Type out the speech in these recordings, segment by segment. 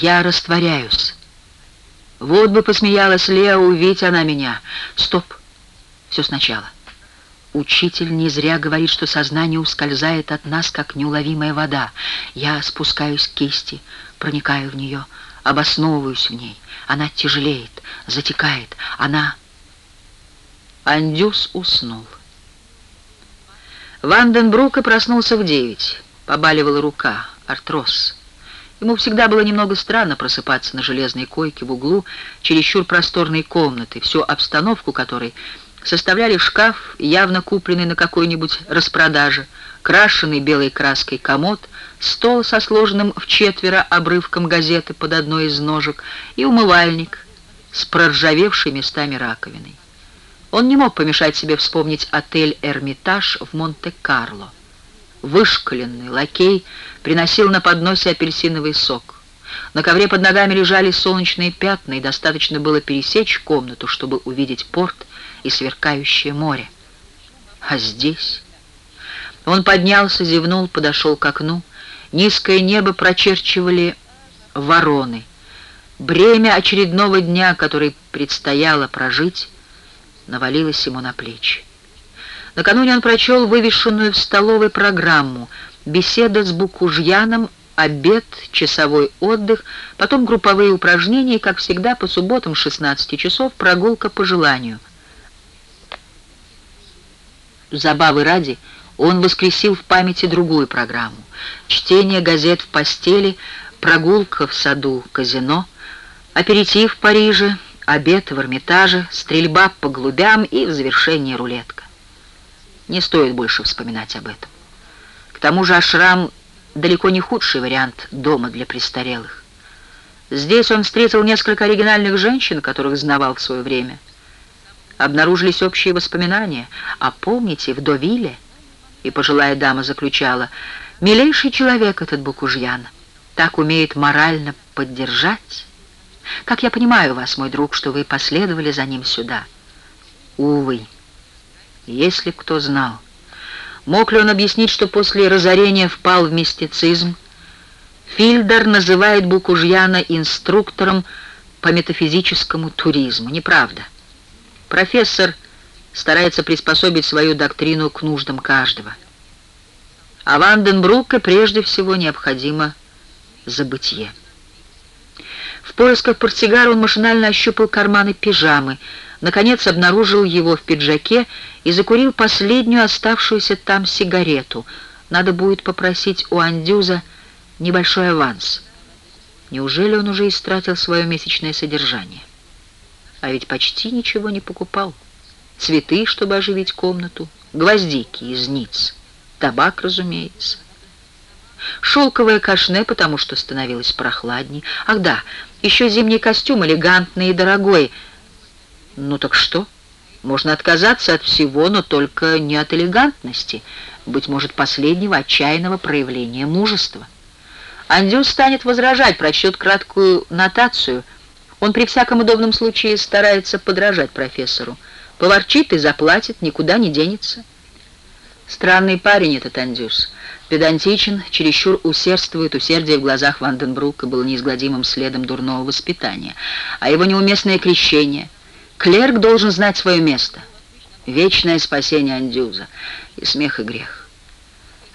Я растворяюсь. Вот бы посмеялась Леа, увидеть она меня. Стоп, все сначала. Учитель не зря говорит, что сознание ускользает от нас, как неуловимая вода. Я спускаюсь к кисти, проникаю в нее, обосновываюсь в ней. Она тяжелеет, затекает. Она... Андюс уснул. Ванденбрук и проснулся в девять. Побаливала рука, артроз. Ему всегда было немного странно просыпаться на железной койке в углу чересчур просторной комнаты, всю обстановку которой составляли шкаф, явно купленный на какой-нибудь распродаже, крашеный белой краской комод, стол со сложенным в четверо обрывком газеты под одной из ножек и умывальник с проржавевшей местами раковиной. Он не мог помешать себе вспомнить отель «Эрмитаж» в Монте-Карло. Вышкаленный лакей приносил на подносе апельсиновый сок. На ковре под ногами лежали солнечные пятна, и достаточно было пересечь комнату, чтобы увидеть порт и сверкающее море. А здесь... Он поднялся, зевнул, подошел к окну. Низкое небо прочерчивали вороны. Бремя очередного дня, который предстояло прожить, навалилось ему на плечи. Накануне он прочел вывешенную в столовой программу «Беседа с Букужьяном», обед, часовой отдых, потом групповые упражнения как всегда, по субботам 16 часов прогулка по желанию – забавы ради, он воскресил в памяти другую программу. Чтение газет в постели, прогулка в саду, казино, аперитив в Париже, обед в Эрмитаже, стрельба по голубям и в завершение рулетка. Не стоит больше вспоминать об этом. Тому же Ашрам далеко не худший вариант дома для престарелых. Здесь он встретил несколько оригинальных женщин, которых знавал в свое время – обнаружились общие воспоминания. А помните, в Довиле, и пожилая дама заключала, «Милейший человек этот Букужьян, так умеет морально поддержать. Как я понимаю вас, мой друг, что вы последовали за ним сюда. Увы, если кто знал, мог ли он объяснить, что после разорения впал в мистицизм, Фильдер называет Букужьяна инструктором по метафизическому туризму. Неправда. Профессор старается приспособить свою доктрину к нуждам каждого. А Ванденбрука прежде всего необходимо забытие. В поисках портсигара он машинально ощупал карманы пижамы, наконец обнаружил его в пиджаке и закурил последнюю оставшуюся там сигарету. Надо будет попросить у Андюза небольшой аванс. Неужели он уже истратил свое месячное содержание? а ведь почти ничего не покупал. Цветы, чтобы оживить комнату, гвоздики из ниц, табак, разумеется. Шелковое кашне, потому что становилось прохладней. Ах да, еще зимний костюм, элегантный и дорогой. Ну так что? Можно отказаться от всего, но только не от элегантности, быть может, последнего отчаянного проявления мужества. Андюс станет возражать, прочтет краткую нотацию — он при всяком удобном случае старается подражать профессору. Поворчит и заплатит, никуда не денется. Странный парень этот Андюс. Педантичен, чересчур усердствует, усердие в глазах Ванденбрука было неизгладимым следом дурного воспитания. А его неуместное крещение. Клерк должен знать свое место. Вечное спасение Андюза. И смех, и грех.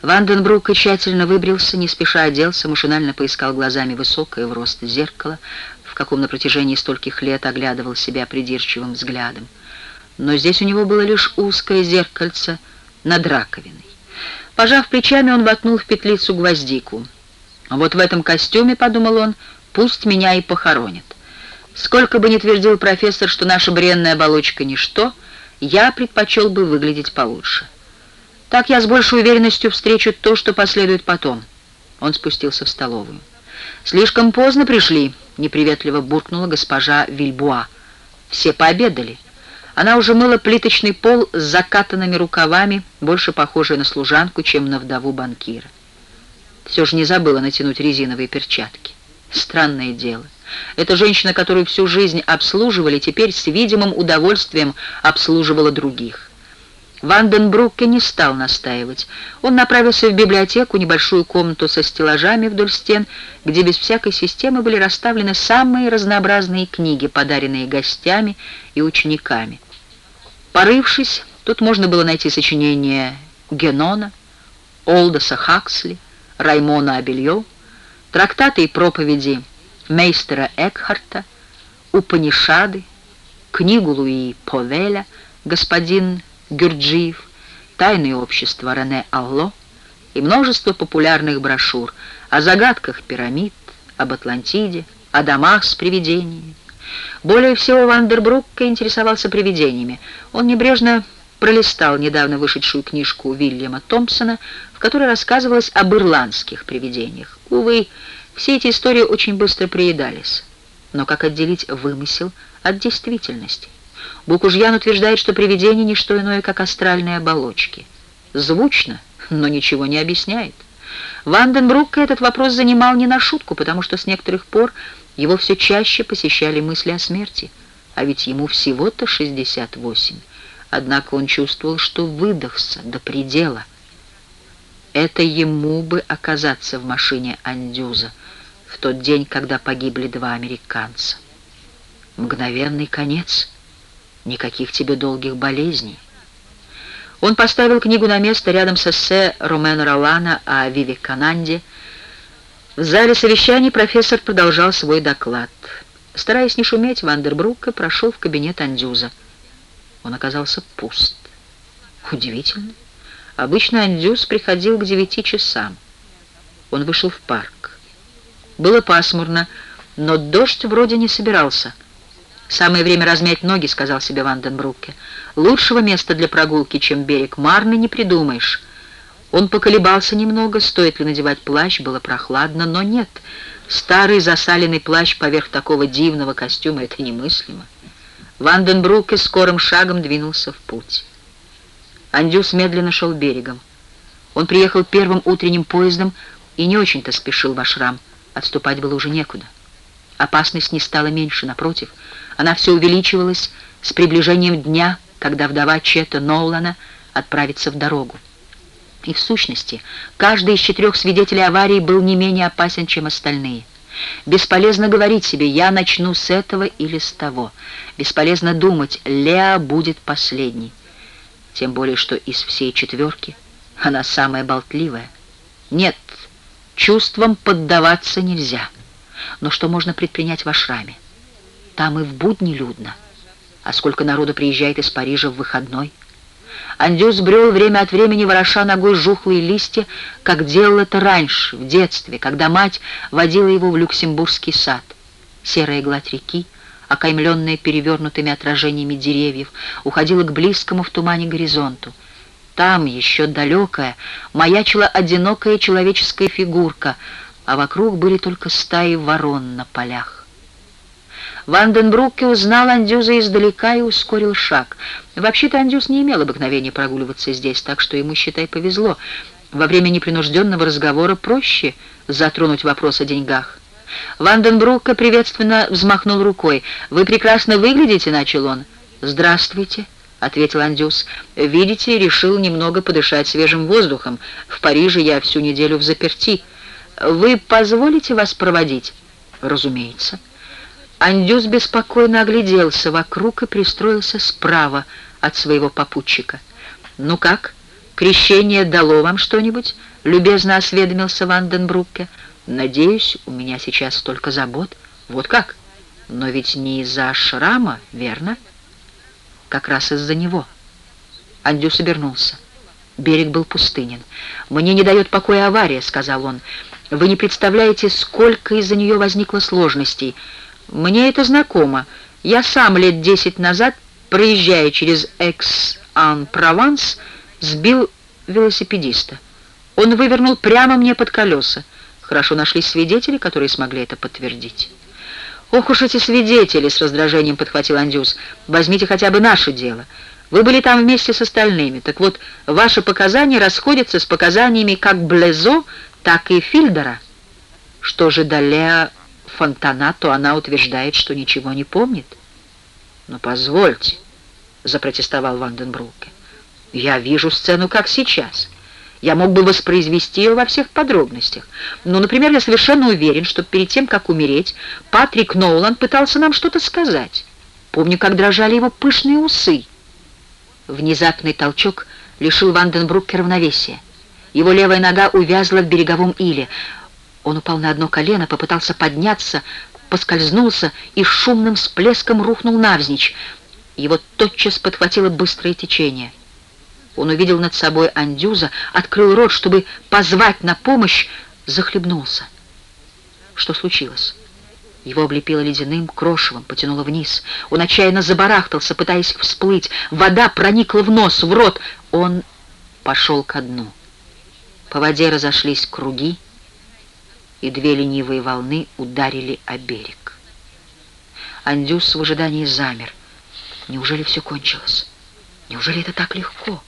Ванденбрук тщательно выбрился, не спеша оделся, машинально поискал глазами высокое в рост зеркало, каком на протяжении стольких лет оглядывал себя придирчивым взглядом. Но здесь у него было лишь узкое зеркальце над раковиной. Пожав плечами, он воткнул в петлицу гвоздику. «Вот в этом костюме, — подумал он, — пусть меня и похоронят. Сколько бы ни твердил профессор, что наша бренная оболочка — ничто, я предпочел бы выглядеть получше. Так я с большей уверенностью встречу то, что последует потом». Он спустился в столовую. «Слишком поздно пришли», — неприветливо буркнула госпожа Вильбуа. «Все пообедали». Она уже мыла плиточный пол с закатанными рукавами, больше похожей на служанку, чем на вдову банкира. Все же не забыла натянуть резиновые перчатки. Странное дело. Эта женщина, которую всю жизнь обслуживали, теперь с видимым удовольствием обслуживала других. Ванденбрукке не стал настаивать. Он направился в библиотеку, небольшую комнату со стеллажами вдоль стен, где без всякой системы были расставлены самые разнообразные книги, подаренные гостями и учениками. Порывшись, тут можно было найти сочинения Генона, Олдоса Хаксли, Раймона Абельо, трактаты и проповеди мейстера Экхарта, Упанишады, книгу Луи Повеля «Господин Гюрджиев», «Тайное общество» Рене Алло и множество популярных брошюр о загадках пирамид, об Атлантиде, о домах с привидениями. Более всего Вандербрукка интересовался привидениями. Он небрежно пролистал недавно вышедшую книжку Уильяма Томпсона, в которой рассказывалось об ирландских привидениях. Увы, все эти истории очень быстро приедались. Но как отделить вымысел от действительности? Букужьян утверждает, что привидение не что иное, как астральные оболочки. Звучно, но ничего не объясняет. Ванденбрукка этот вопрос занимал не на шутку, потому что с некоторых пор его все чаще посещали мысли о смерти, а ведь ему всего-то 68. Однако он чувствовал, что выдохся до предела. Это ему бы оказаться в машине Андюза тот день, когда погибли два американца. Мгновенный конец — Никаких тебе долгих болезней. Он поставил книгу на место рядом с эссе Ромена Ролана о Вивекананде. В зале совещаний профессор продолжал свой доклад. Стараясь не шуметь, Вандербрука прошел в кабинет Андюза. Он оказался пуст. Удивительно. Обычно Андюз приходил к девяти часам. Он вышел в парк. Было пасмурно, но дождь вроде не собирался — «Самое время размять ноги», — сказал себе Ванденбруке. «Лучшего места для прогулки, чем берег Марны, не придумаешь». Он поколебался немного, стоит ли надевать плащ, было прохладно, но нет. Старый засаленный плащ поверх такого дивного костюма — это немыслимо. Ванденбруке скорым шагом двинулся в путь. Андюс медленно шел берегом. Он приехал первым утренним поездом и не очень-то спешил в ашрам. Отступать было уже некуда. Опасность не стала меньше, напротив — она все увеличивалась с приближением дня, когда вдова Чета Ноулана отправится в дорогу. И в сущности, каждый из четырех свидетелей аварии был не менее опасен, чем остальные. Бесполезно говорить себе «я начну с этого или с того». Бесполезно думать «Леа будет последней». Тем более, что из всей четверки она самая болтливая. Нет, чувствам поддаваться нельзя. Но что можно предпринять в ашраме? Там и в будни людно. А сколько народу приезжает из Парижа в выходной? Андюс брел время от времени, вороша ногой жухлые листья, как делал это раньше, в детстве, когда мать водила его в Люксембургский сад. Серая гладь реки, окаймленная перевернутыми отражениями деревьев, уходила к близкому в тумане горизонту. Там, еще далекая, маячила одинокая человеческая фигурка, а вокруг были только стаи ворон на полях. Ванденбрукке узнал Андюза издалека и ускорил шаг. Вообще-то Андюз не имел обыкновения прогуливаться здесь, так что ему, считай, повезло. Во время непринужденного разговора проще затронуть вопрос о деньгах. Ванденбрукка приветственно взмахнул рукой. «Вы прекрасно выглядите», — начал он. «Здравствуйте», — ответил Андюс. «Видите, решил немного подышать свежим воздухом. В Париже я всю неделю в заперти. Вы позволите вас проводить?» «Разумеется». Андюс беспокойно огляделся вокруг и пристроился справа от своего попутчика. «Ну как, крещение дало вам что-нибудь?» — любезно осведомился Ванденбрукке. «Надеюсь, у меня сейчас столько забот. Вот как? Но ведь не из-за шрама, верно?» «Как раз из-за него». Андюс обернулся. Берег был пустынен. «Мне не дает покоя авария», — сказал он. «Вы не представляете, сколько из-за нее возникло сложностей». Мне это знакомо. Я сам лет десять назад, проезжая через Экс-Ан-Прованс, сбил велосипедиста. Он вывернул прямо мне под колеса. Хорошо нашлись свидетели, которые смогли это подтвердить. «Ох уж эти свидетели!» — с раздражением подхватил Андюс. «Возьмите хотя бы наше дело. Вы были там вместе с остальными. Так вот, ваши показания расходятся с показаниями как Блезо, так и Фильдера. Что же до Леа Фонтана, то она утверждает, что ничего не помнит. «Но позвольте», — запротестовал Ванденбруке, — Я вижу сцену как сейчас. Я мог бы воспроизвести ее во всех подробностях. Ну, например, я совершенно уверен, что перед тем, как умереть, Патрик Ноулан пытался нам что-то сказать. Помню, как дрожали его пышные усы. Внезапный толчок лишил Ванденбрукке равновесия. Его левая нога увязла в береговом иле. Он упал на одно колено, попытался подняться, поскользнулся и шумным всплеском рухнул навзничь. Его тотчас подхватило быстрое течение. Он увидел над собой Андюза, открыл рот, чтобы позвать на помощь, захлебнулся. Что случилось? Его облепило ледяным крошевом, потянуло вниз. Он отчаянно забарахтался, пытаясь всплыть. Вода проникла в нос, в рот. Он пошел ко дну. По воде разошлись круги, и две ленивые волны ударили о берег. Андюс в ожидании замер. Неужели все кончилось? Неужели это так легко?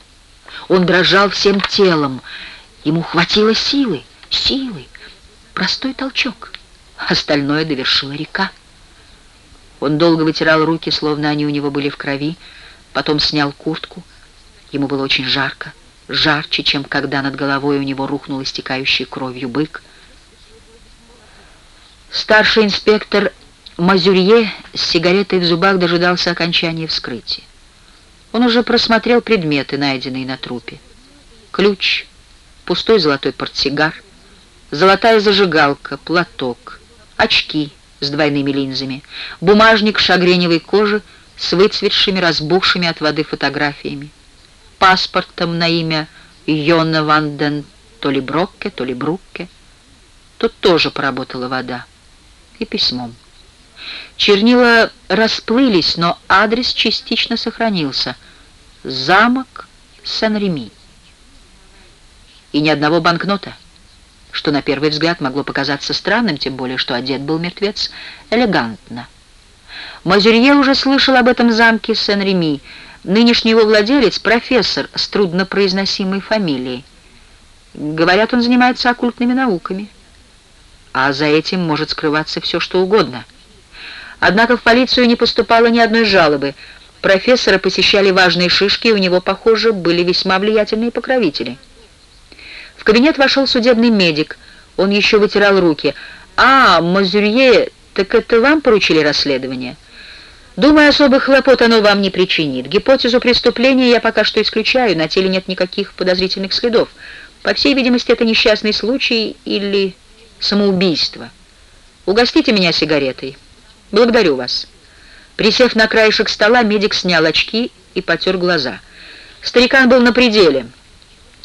Он дрожал всем телом. Ему хватило силы, силы. Простой толчок. Остальное довершила река. Он долго вытирал руки, словно они у него были в крови, потом снял куртку. Ему было очень жарко жарче, чем когда над головой у него рухнул истекающий кровью бык. Старший инспектор Мазюрье с сигаретой в зубах дожидался окончания вскрытия. Он уже просмотрел предметы, найденные на трупе. Ключ, пустой золотой портсигар, золотая зажигалка, платок, очки с двойными линзами, бумажник шагреневой кожи с выцветшими, разбухшими от воды фотографиями паспортом на имя Йона Ванден то ли Брокке, то ли Брукке. Тут тоже поработала вода. И письмом. Чернила расплылись, но адрес частично сохранился. Замок Сен-Реми. И ни одного банкнота, что на первый взгляд могло показаться странным, тем более, что одет был мертвец элегантно. Мазюрье уже слышал об этом замке Сен-Реми, Нынешний его владелец — профессор с труднопроизносимой фамилией. Говорят, он занимается оккультными науками. А за этим может скрываться все, что угодно. Однако в полицию не поступало ни одной жалобы. Профессора посещали важные шишки, и у него, похоже, были весьма влиятельные покровители. В кабинет вошел судебный медик. Он еще вытирал руки. «А, Мазюрье, так это вам поручили расследование?» Думаю, особых хлопот оно вам не причинит. Гипотезу преступления я пока что исключаю, на теле нет никаких подозрительных следов. По всей видимости, это несчастный случай или самоубийство. Угостите меня сигаретой. Благодарю вас. Присев на краешек стола, медик снял очки и потер глаза. Старикан был на пределе.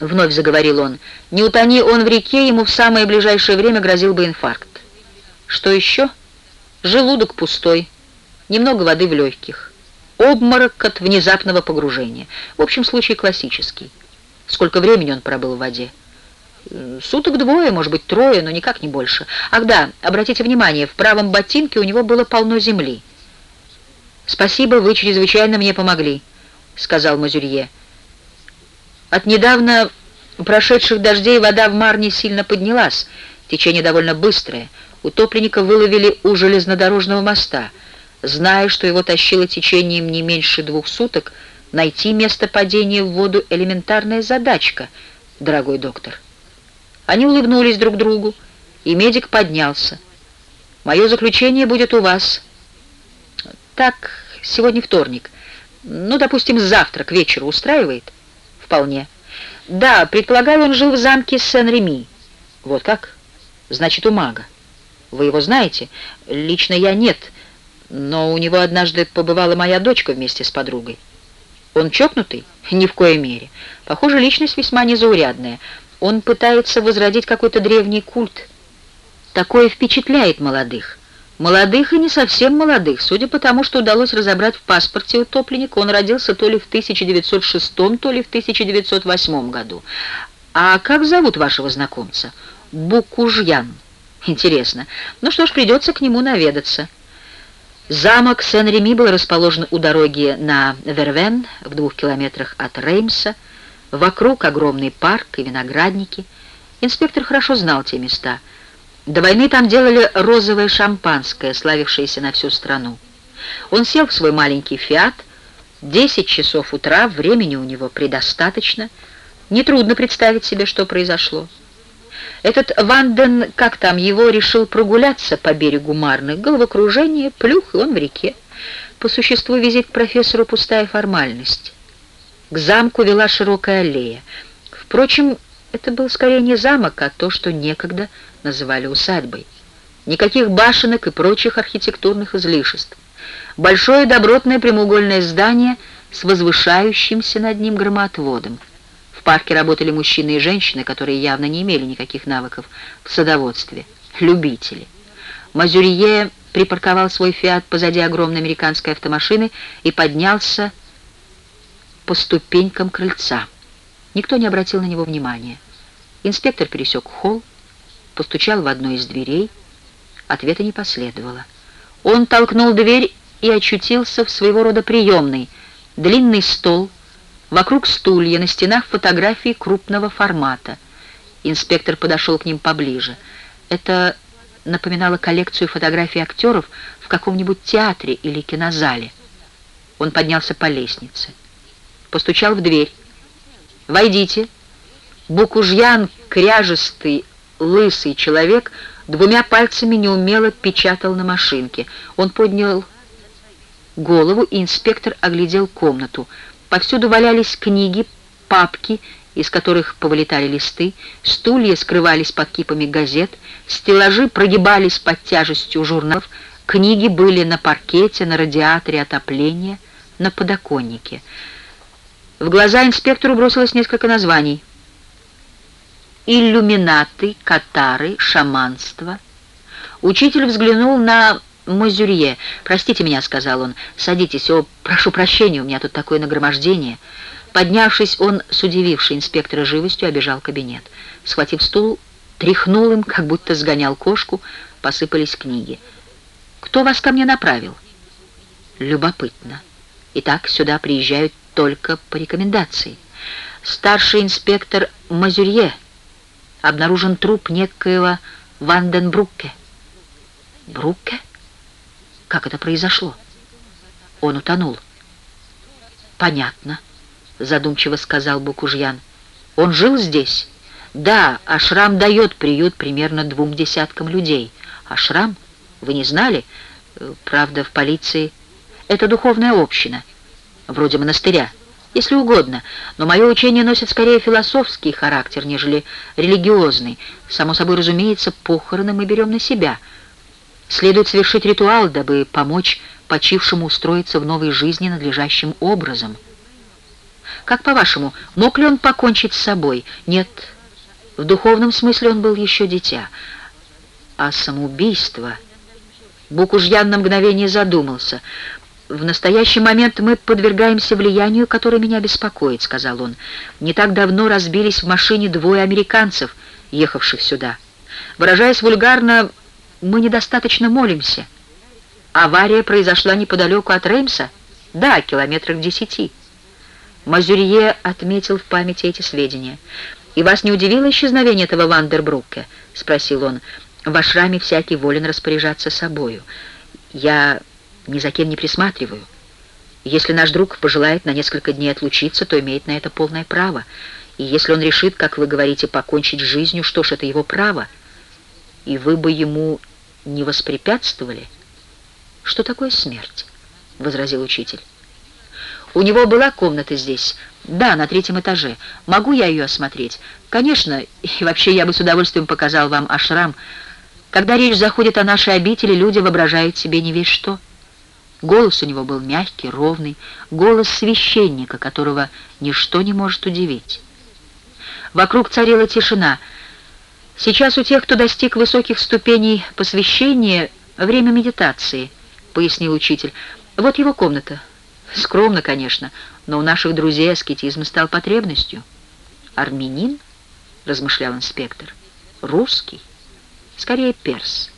Вновь заговорил он. Не утони он в реке, ему в самое ближайшее время грозил бы инфаркт. Что еще? Желудок пустой немного воды в легких, обморок от внезапного погружения. В общем, случай классический. Сколько времени он пробыл в воде? Суток двое, может быть, трое, но никак не больше. Ах да, обратите внимание, в правом ботинке у него было полно земли. «Спасибо, вы чрезвычайно мне помогли», — сказал Мазюрье. От недавно прошедших дождей вода в Марне сильно поднялась, течение довольно быстрое. Утопленника выловили у железнодорожного моста — Зная, что его тащило течением не меньше двух суток, найти место падения в воду — элементарная задачка, дорогой доктор. Они улыбнулись друг другу, и медик поднялся. «Мое заключение будет у вас». «Так, сегодня вторник. Ну, допустим, завтра к вечеру устраивает?» «Вполне». «Да, предполагаю, он жил в замке Сен-Реми». «Вот как? Значит, у мага. Вы его знаете?» «Лично я нет» но у него однажды побывала моя дочка вместе с подругой. Он чокнутый? Ни в коей мере. Похоже, личность весьма незаурядная. Он пытается возродить какой-то древний культ. Такое впечатляет молодых. Молодых и не совсем молодых. Судя по тому, что удалось разобрать в паспорте утопленника, он родился то ли в 1906, то ли в 1908 году. А как зовут вашего знакомца? Букужьян. Интересно. Ну что ж, придется к нему наведаться. Замок Сен-Реми был расположен у дороги на Вервен, в двух километрах от Реймса. Вокруг огромный парк и виноградники. Инспектор хорошо знал те места. До войны там делали розовое шампанское, славившееся на всю страну. Он сел в свой маленький «Фиат», Десять часов утра, времени у него предостаточно. Нетрудно представить себе, что произошло. Этот Ванден, как там его, решил прогуляться по берегу Марны. Головокружение, плюх, и он в реке. По существу визит к профессору пустая формальность. К замку вела широкая аллея. Впрочем, это был скорее не замок, а то, что некогда называли усадьбой. Никаких башенок и прочих архитектурных излишеств. Большое добротное прямоугольное здание с возвышающимся над ним громоотводом. В парке работали мужчины и женщины, которые явно не имели никаких навыков в садоводстве. Любители. Мазюрье припарковал свой «Фиат» позади огромной американской автомашины и поднялся по ступенькам крыльца. Никто не обратил на него внимания. Инспектор пересек холл, постучал в одну из дверей. Ответа не последовало. Он толкнул дверь и очутился в своего рода приемной. Длинный стол, вокруг стулья, на стенах фотографии крупного формата. Инспектор подошел к ним поближе. Это напоминало коллекцию фотографий актеров в каком-нибудь театре или кинозале. Он поднялся по лестнице. Постучал в дверь. «Войдите». Букужьян, кряжестый, лысый человек, двумя пальцами неумело печатал на машинке. Он поднял голову, и инспектор оглядел комнату. Повсюду валялись книги, папки, из которых повылетали листы, стулья скрывались под кипами газет, стеллажи прогибались под тяжестью журналов, книги были на паркете, на радиаторе отопления, на подоконнике. В глаза инспектору бросилось несколько названий. Иллюминаты, катары, шаманство. Учитель взглянул на Мазюрье. «Простите меня», — сказал он. «Садитесь. О, прошу прощения, у меня тут такое нагромождение». Поднявшись, он с удивившей инспектора живостью обежал кабинет. Схватив стул, тряхнул им, как будто сгонял кошку, посыпались книги. «Кто вас ко мне направил?» «Любопытно. Итак, сюда приезжают только по рекомендации. Старший инспектор Мазюрье. Обнаружен труп некоего Ванденбрукке». «Брукке? Как это произошло?» «Он утонул». «Понятно», — задумчиво сказал Букужьян. «Он жил здесь?» «Да, Ашрам дает приют примерно двум десяткам людей. Ашрам? Вы не знали? Правда, в полиции. Это духовная община, вроде монастыря, если угодно, но мое учение носит скорее философский характер, нежели религиозный. Само собой, разумеется, похороны мы берем на себя. Следует совершить ритуал, дабы помочь почившему устроиться в новой жизни надлежащим образом». Как по-вашему, мог ли он покончить с собой? Нет, в духовном смысле он был еще дитя. А самоубийство... Букужьян на мгновение задумался. «В настоящий момент мы подвергаемся влиянию, которое меня беспокоит», — сказал он. «Не так давно разбились в машине двое американцев, ехавших сюда. Выражаясь вульгарно, мы недостаточно молимся. Авария произошла неподалеку от Реймса? Да, километрах десяти». Мазюрье отметил в памяти эти сведения. «И вас не удивило исчезновение этого Вандербрука?» — спросил он. «В ашраме всякий волен распоряжаться собою. Я ни за кем не присматриваю. Если наш друг пожелает на несколько дней отлучиться, то имеет на это полное право. И если он решит, как вы говорите, покончить с жизнью, что ж, это его право. И вы бы ему не воспрепятствовали?» «Что такое смерть?» — возразил учитель. У него была комната здесь? Да, на третьем этаже. Могу я ее осмотреть? Конечно, и вообще я бы с удовольствием показал вам ашрам. Когда речь заходит о нашей обители, люди воображают себе не весь что. Голос у него был мягкий, ровный, голос священника, которого ничто не может удивить. Вокруг царила тишина. Сейчас у тех, кто достиг высоких ступеней посвящения, время медитации, пояснил учитель. Вот его комната. Скромно, конечно, но у наших друзей аскетизм стал потребностью. «Армянин?» — размышлял инспектор. «Русский? Скорее перс.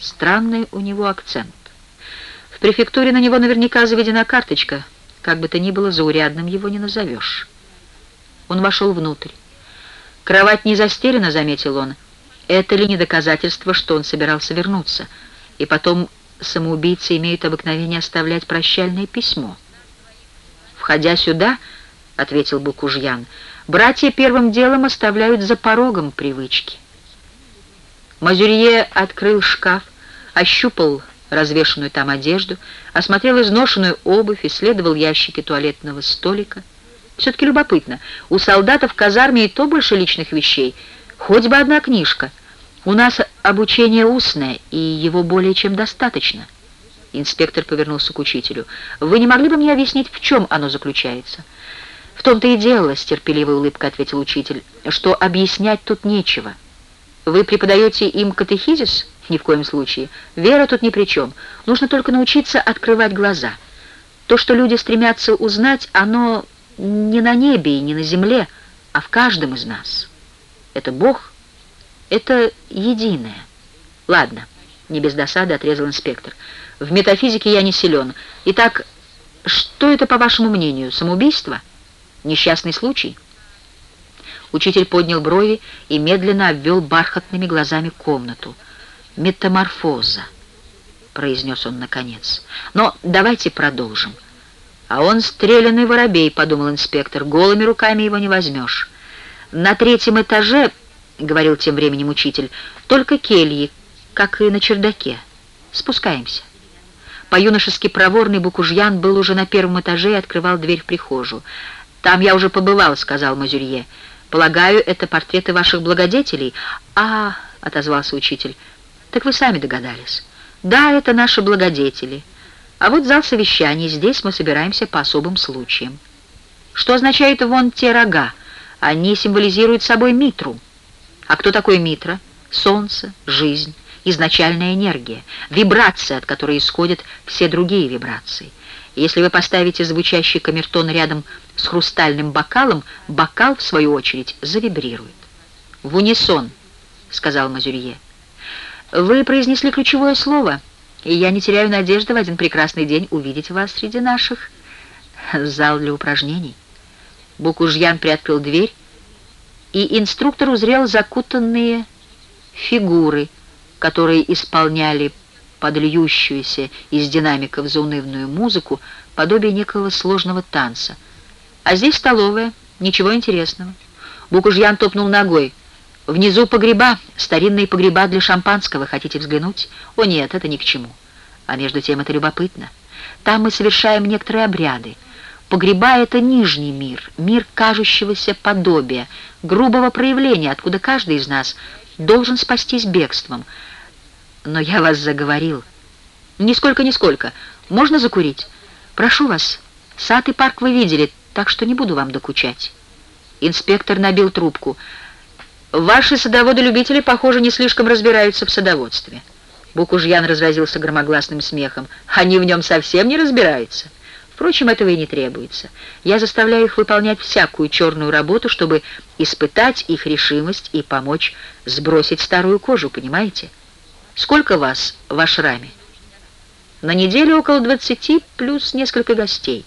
Странный у него акцент. Префектуре на него наверняка заведена карточка, как бы то ни было, заурядным его не назовешь». Он вошел внутрь. «Кровать не застелена», — заметил он. «Это ли не доказательство, что он собирался вернуться? И потом самоубийцы имеют обыкновение оставлять прощальное письмо. «Входя сюда, — ответил Букужьян, — братья первым делом оставляют за порогом привычки». Мазюрье открыл шкаф, ощупал развешенную там одежду, осмотрел изношенную обувь, исследовал ящики туалетного столика. Все-таки любопытно, у солдатов в казарме и то больше личных вещей, хоть бы одна книжка. У нас обучение устное, и его более чем достаточно. Инспектор повернулся к учителю. «Вы не могли бы мне объяснить, в чем оно заключается?» «В том-то и дело», — с терпеливой улыбкой ответил учитель, «что объяснять тут нечего. Вы преподаете им катехизис?» Ни в коем случае. Вера тут ни при чем. Нужно только научиться открывать глаза. То, что люди стремятся узнать, оно не на небе и не на земле, а в каждом из нас. Это Бог, это единое. Ладно, не без досады отрезал инспектор. В метафизике я не силен. Итак, что это, по вашему мнению, самоубийство? Несчастный случай? Учитель поднял брови и медленно обвел бархатными глазами комнату метаморфоза», — произнес он наконец. «Но давайте продолжим». «А он стрелянный воробей», — подумал инспектор, — «голыми руками его не возьмешь». «На третьем этаже», — говорил тем временем учитель, — «только кельи, как и на чердаке. Спускаемся». По-юношески проворный Букужьян был уже на первом этаже и открывал дверь в прихожую. «Там я уже побывал», — сказал Мазюрье. «Полагаю, это портреты ваших благодетелей?» «А, — отозвался учитель, — так вы сами догадались. Да, это наши благодетели. А вот зал совещаний, здесь мы собираемся по особым случаям. Что означают вон те рога? Они символизируют собой Митру. А кто такой Митра? Солнце, жизнь, изначальная энергия, вибрация, от которой исходят все другие вибрации. Если вы поставите звучащий камертон рядом с хрустальным бокалом, бокал, в свою очередь, завибрирует. «В унисон», — сказал Мазюрье. Вы произнесли ключевое слово, и я не теряю надежды в один прекрасный день увидеть вас среди наших. Зал для упражнений. Букужьян приоткрыл дверь, и инструктор узрел закутанные фигуры, которые исполняли подльющуюся из динамиков заунывную музыку подобие некого сложного танца. А здесь столовая, ничего интересного. Букужьян топнул ногой — Внизу погреба, старинные погреба для шампанского. Хотите взглянуть? О нет, это ни к чему. А между тем это любопытно. Там мы совершаем некоторые обряды. Погреба — это нижний мир, мир кажущегося подобия, грубого проявления, откуда каждый из нас должен спастись бегством. Но я вас заговорил. Нисколько-нисколько. Можно закурить? Прошу вас. Сад и парк вы видели, так что не буду вам докучать. Инспектор набил трубку — Ваши садоводы-любители, похоже, не слишком разбираются в садоводстве. Букужьян разразился громогласным смехом. Они в нем совсем не разбираются. Впрочем, этого и не требуется. Я заставляю их выполнять всякую черную работу, чтобы испытать их решимость и помочь сбросить старую кожу, понимаете? Сколько вас в ашраме? На неделю около двадцати, плюс несколько гостей.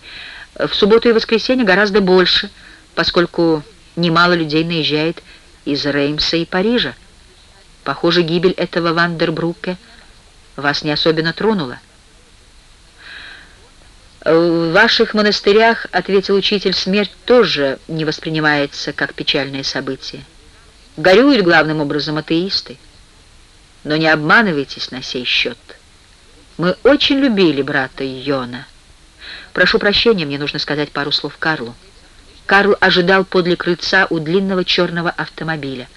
В субботу и воскресенье гораздо больше, поскольку немало людей наезжает из Реймса и Парижа. Похоже, гибель этого Вандербруке вас не особенно тронула. «В ваших монастырях, — ответил учитель, — смерть тоже не воспринимается как печальное событие. Горюют главным образом атеисты. Но не обманывайтесь на сей счет. Мы очень любили брата Йона. Прошу прощения, мне нужно сказать пару слов Карлу. Карл ожидал подле крыльца у длинного черного автомобиля.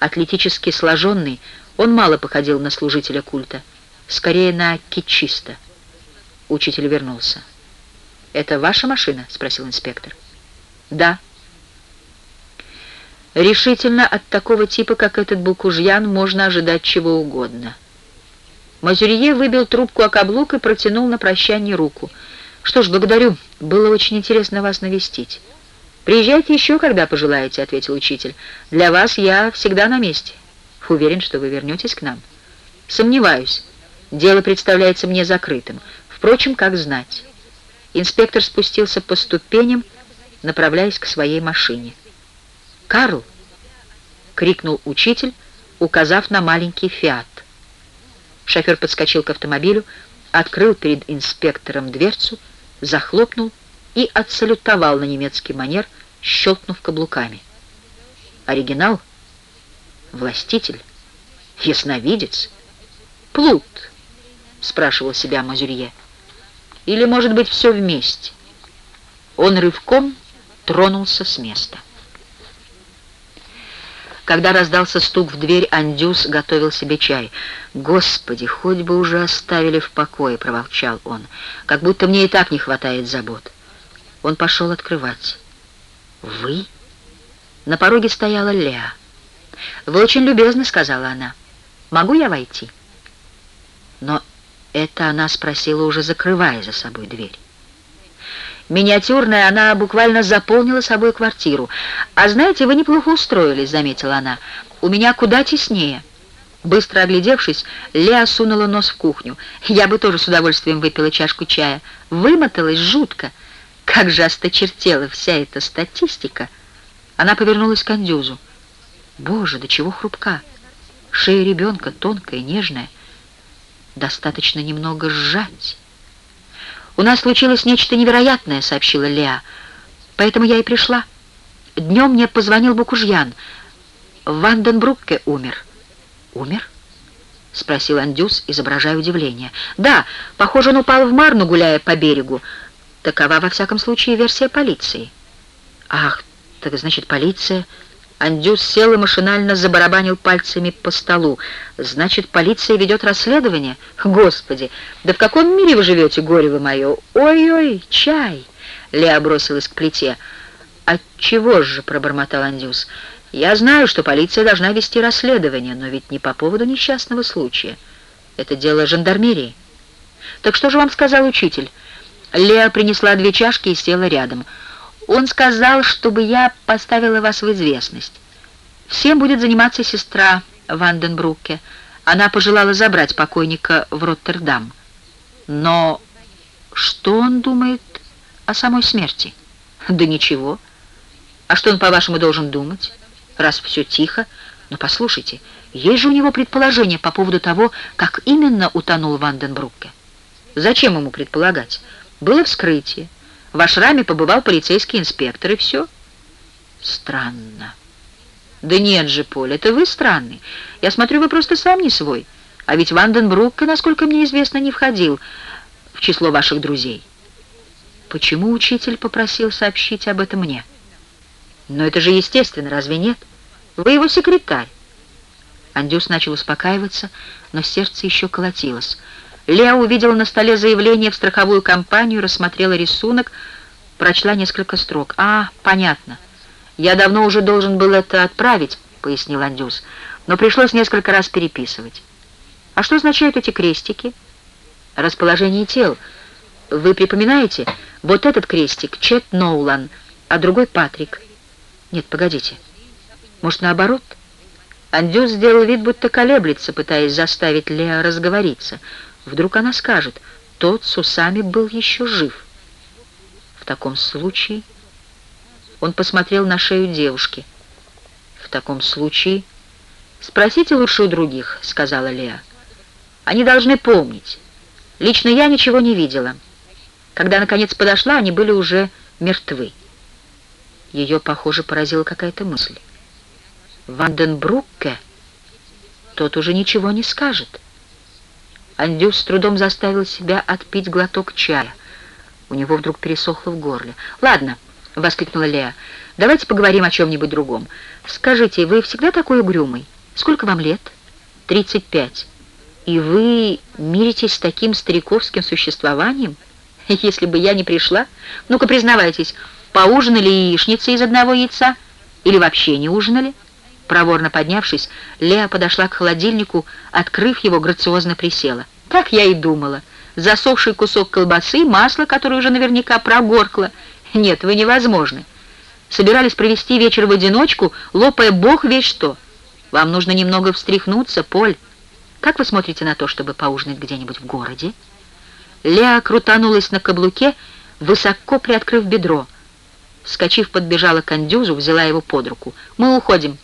Атлетически сложенный, он мало походил на служителя культа, скорее на китчиста. Учитель вернулся. «Это ваша машина?» — спросил инспектор. «Да». Решительно от такого типа, как этот Букужьян, можно ожидать чего угодно. Мазюрье выбил трубку о каблук и протянул на прощание руку. «Что ж, благодарю. Было очень интересно вас навестить». «Приезжайте еще, когда пожелаете», — ответил учитель. «Для вас я всегда на месте. Уверен, что вы вернетесь к нам». «Сомневаюсь. Дело представляется мне закрытым. Впрочем, как знать». Инспектор спустился по ступеням, направляясь к своей машине. «Карл!» — крикнул учитель, указав на маленький «Фиат». Шофер подскочил к автомобилю, открыл перед инспектором дверцу, захлопнул и отсалютовал на немецкий манер, щелкнув каблуками. Оригинал? Властитель? Ясновидец? Плут? Спрашивал себя Мазюрье. Или, может быть, все вместе? Он рывком тронулся с места. Когда раздался стук в дверь, Андюс готовил себе чай. «Господи, хоть бы уже оставили в покое», — проволчал он. «Как будто мне и так не хватает забот». Он пошел открывать. «Вы?» На пороге стояла Леа. «Вы очень любезны», — сказала она. «Могу я войти?» Но это она спросила, уже закрывая за собой дверь. Миниатюрная, она буквально заполнила собой квартиру. «А знаете, вы неплохо устроились», — заметила она. «У меня куда теснее». Быстро оглядевшись, Леа сунула нос в кухню. «Я бы тоже с удовольствием выпила чашку чая. Вымоталась жутко. Как же осточертела вся эта статистика!» Она повернулась к Андюзу. «Боже, до чего хрупка! Шея ребенка тонкая, нежная. Достаточно немного сжать». «У нас случилось нечто невероятное», — сообщила Леа. «Поэтому я и пришла. Днем мне позвонил Букужьян. Ванденбрукке умер». «Умер?» — спросил Андюс, изображая удивление. «Да, похоже, он упал в Марну, гуляя по берегу. Такова, во всяком случае, версия полиции». «Ах, так значит, полиция...» Андюс сел и машинально забарабанил пальцами по столу. «Значит, полиция ведет расследование? Господи, да в каком мире вы живете, горе вы мое? Ой-ой, чай!» Леа бросилась к плите. «Отчего же?» — пробормотал Андюс. «Я знаю, что полиция должна вести расследование, но ведь не по поводу несчастного случая. Это дело жандармерии». «Так что же вам сказал учитель?» Леа принесла две чашки и села рядом. Он сказал, чтобы я поставила вас в известность. Всем будет заниматься сестра Ванденбруке. Она пожелала забрать покойника в Роттердам. Но что он думает о самой смерти? Да ничего. А что он, по-вашему, должен думать? Раз все тихо. Но послушайте, есть же у него предположение по поводу того, как именно утонул Ванденбруке. Зачем ему предполагать? Было вскрытие. В ашраме побывал полицейский инспектор, и все. Странно. Да нет же, Поль, это вы странный. Я смотрю, вы просто сам не свой. А ведь Ванденбрук, насколько мне известно, не входил в число ваших друзей. Почему учитель попросил сообщить об этом мне? Но это же естественно, разве нет? Вы его секретарь. Андюс начал успокаиваться, но сердце еще колотилось. Леа увидела на столе заявление в страховую компанию, рассмотрела рисунок, прочла несколько строк. «А, понятно. Я давно уже должен был это отправить», — пояснил Андюс, «но пришлось несколько раз переписывать». «А что означают эти крестики?» «Расположение тел. Вы припоминаете? Вот этот крестик — Чет Ноулан, а другой — Патрик». «Нет, погодите. Может, наоборот?» Андюс сделал вид, будто колеблется, пытаясь заставить Леа разговориться — Вдруг она скажет, тот с усами был еще жив. В таком случае... Он посмотрел на шею девушки. В таком случае... «Спросите лучше у других», — сказала Леа. «Они должны помнить. Лично я ничего не видела. Когда, наконец, подошла, они были уже мертвы». Ее, похоже, поразила какая-то мысль. «Ванденбрукке? Тот уже ничего не скажет». Андюс с трудом заставил себя отпить глоток чая. У него вдруг пересохло в горле. «Ладно», — воскликнула Леа, — «давайте поговорим о чем-нибудь другом. Скажите, вы всегда такой угрюмый? Сколько вам лет?» «Тридцать пять. И вы миритесь с таким стариковским существованием? Если бы я не пришла? Ну-ка, признавайтесь, поужинали яичницы из одного яйца? Или вообще не ужинали?» Проворно поднявшись, Леа подошла к холодильнику, открыв его, грациозно присела. Так я и думала. Засохший кусок колбасы, масло, которое уже наверняка прогоркло. Нет, вы невозможны. Собирались провести вечер в одиночку, лопая бог весь что. Вам нужно немного встряхнуться, Поль. Как вы смотрите на то, чтобы поужинать где-нибудь в городе? Леа крутанулась на каблуке, высоко приоткрыв бедро. Вскочив, подбежала к Андюзу, взяла его под руку. «Мы уходим.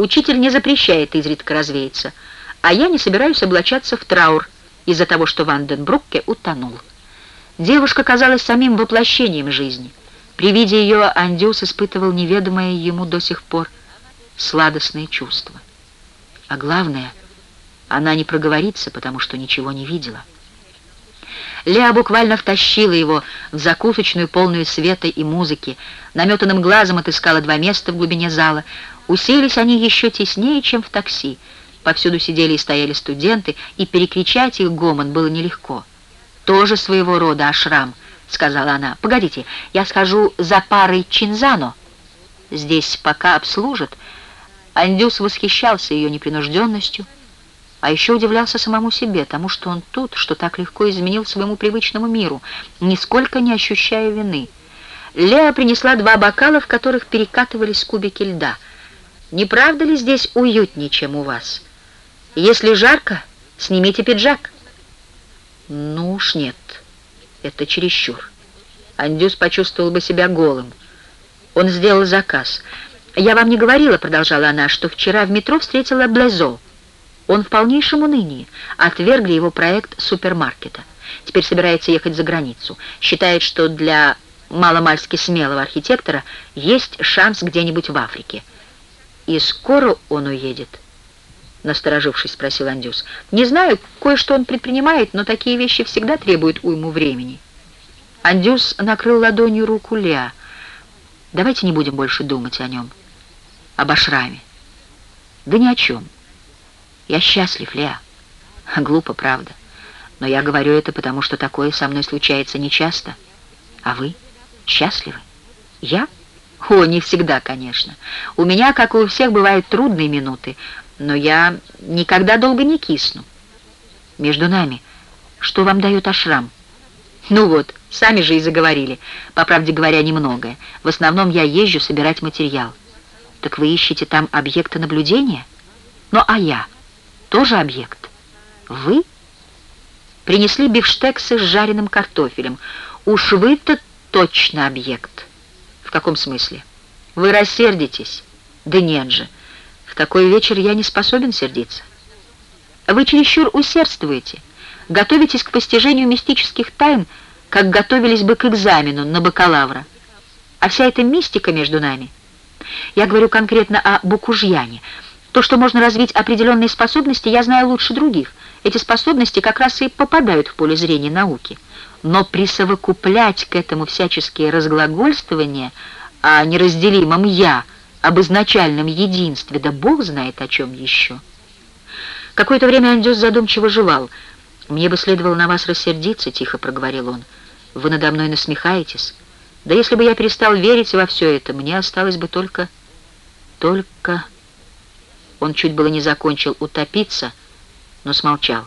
Учитель не запрещает изредка развеяться, а я не собираюсь облачаться в траур из-за того, что Ванденбрукке утонул. Девушка казалась самим воплощением жизни. При виде ее Андюс испытывал неведомое ему до сих пор сладостные чувства. А главное, она не проговорится, потому что ничего не видела. Леа буквально втащила его в закусочную, полную света и музыки. Наметанным глазом отыскала два места в глубине зала. Уселись они еще теснее, чем в такси. Повсюду сидели и стояли студенты, и перекричать их гомон было нелегко. «Тоже своего рода ашрам», — сказала она. «Погодите, я схожу за парой чинзано. Здесь пока обслужат». Андюс восхищался ее непринужденностью, а еще удивлялся самому себе, тому, что он тут, что так легко изменил своему привычному миру, нисколько не ощущая вины. Леа принесла два бокала, в которых перекатывались кубики льда. «Не правда ли здесь уютнее, чем у вас? Если жарко, снимите пиджак». «Ну уж нет, это чересчур». Андюс почувствовал бы себя голым. Он сделал заказ. «Я вам не говорила, — продолжала она, — что вчера в метро встретила Блезо». Он в полнейшем унынии. Отвергли его проект супермаркета. Теперь собирается ехать за границу. Считает, что для маломальски смелого архитектора есть шанс где-нибудь в Африке. И скоро он уедет? Насторожившись, спросил Андюс. Не знаю, кое-что он предпринимает, но такие вещи всегда требуют уйму времени. Андюс накрыл ладонью руку Леа. Давайте не будем больше думать о нем. Об Ашраме. Да ни о чем. Я счастлив, Леа. Глупо, правда. Но я говорю это потому, что такое со мной случается нечасто. А вы счастливы? Я? О, не всегда, конечно. У меня, как и у всех, бывают трудные минуты, но я никогда долго не кисну. Между нами, что вам дает ашрам? Ну вот, сами же и заговорили. По правде говоря, немногое. В основном я езжу собирать материал. Так вы ищете там объекты наблюдения? Ну, а я? тоже объект. Вы принесли бифштексы с жареным картофелем. Уж вы-то точно объект. В каком смысле? Вы рассердитесь? Да нет же. В такой вечер я не способен сердиться. Вы чересчур усердствуете. Готовитесь к постижению мистических тайн, как готовились бы к экзамену на бакалавра. А вся эта мистика между нами... Я говорю конкретно о Букужьяне — то, что можно развить определенные способности, я знаю лучше других. Эти способности как раз и попадают в поле зрения науки. Но присовокуплять к этому всяческие разглагольствования о неразделимом «я», об изначальном единстве, да Бог знает о чем еще. Какое-то время Андюс задумчиво жевал. «Мне бы следовало на вас рассердиться», — тихо проговорил он. «Вы надо мной насмехаетесь? Да если бы я перестал верить во все это, мне осталось бы только... только...» Он чуть было не закончил утопиться, но смолчал.